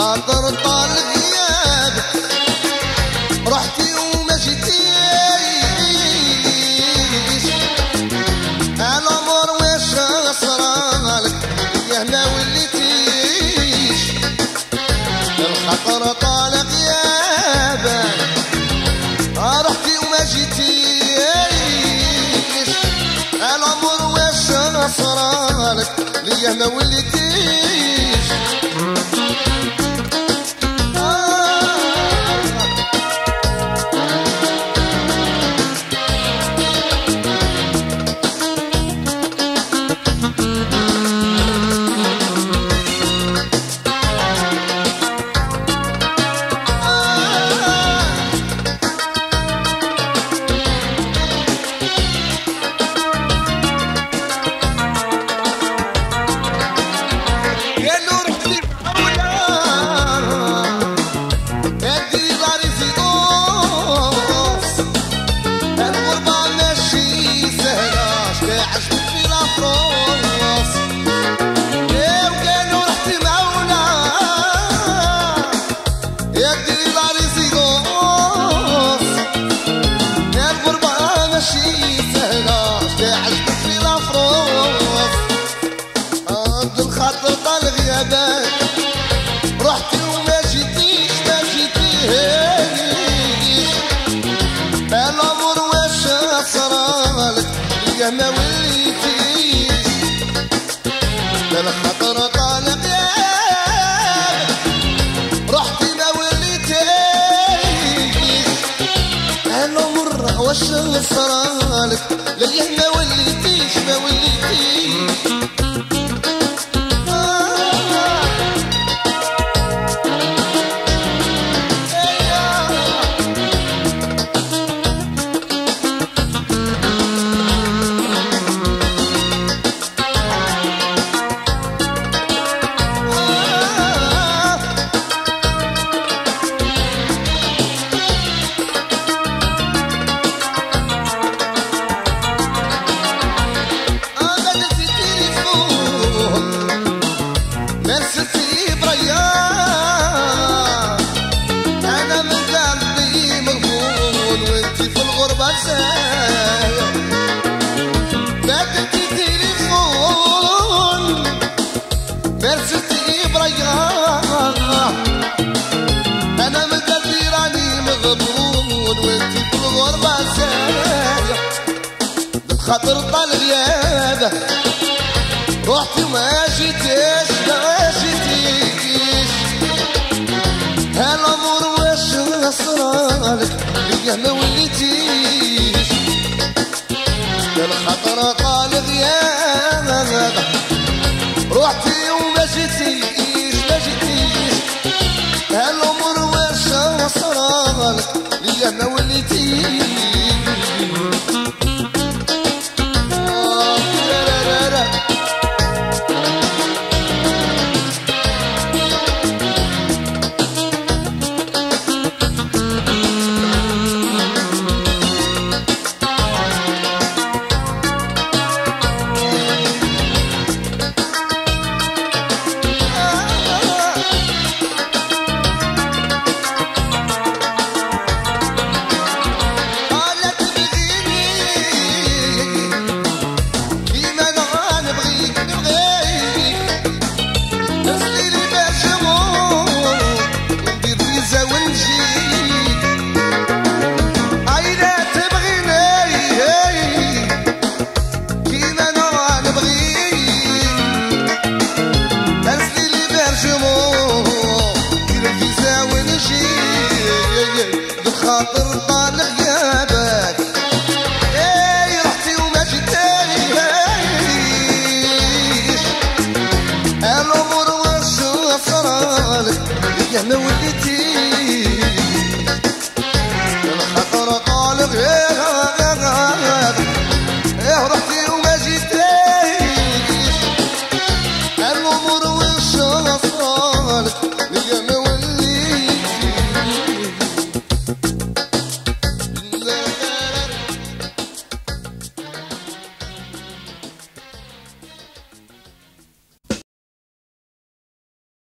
ليه طال غيابك رحتي وما واش يا ما وليتيش الخطر طال غيابك رحتي وما جيتيش واش وليتيش وش اللي صرالك لليهنا واللي ما واللي خاطر طليابه رحت وما جيتيش ما جيتيش هالعمر واش نصرالك بيا ما وليتيش. الخطر طال غيابك رحتي وما جيتيش خاطر طال غيابك اي رحتي وما جيتيش